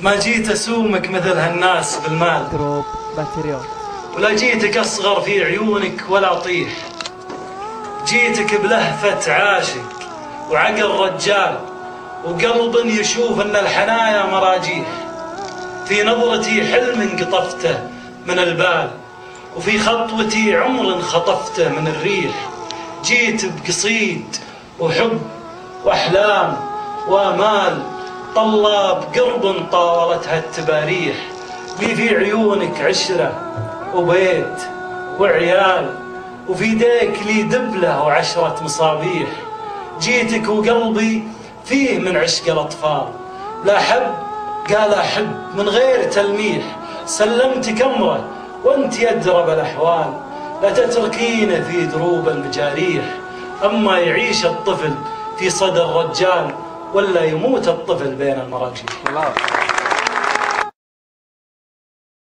ما جيت أسومك مثل هالناس بالمال. ولا جيتك أصغر في عيونك ولا أطيح. جيتك بلهفة عاشق وعقل رجال وقلب يشوف أن الحنايا مراجيح. في نظرتي حلم قطفته من البال وفي خطوتي عمر خطفته من الريح. جيت بقصيد وحب وأحلام وأمال طلاب قرب طاولتها التباريح لي في عيونك عشرة وبيت وعيال وفي يديك لي دبلة وعشرة مصابيح. جيتك وقلبي فيه من عشق الأطفال. لا حب قال أحب من غير تلميح. سلمتك امره وأنت يدرب الأحوال. لا تتركينه في دروب المجاريح. أما يعيش الطفل في صدر رجال ولا يموت الطفل بين المراجيح الله.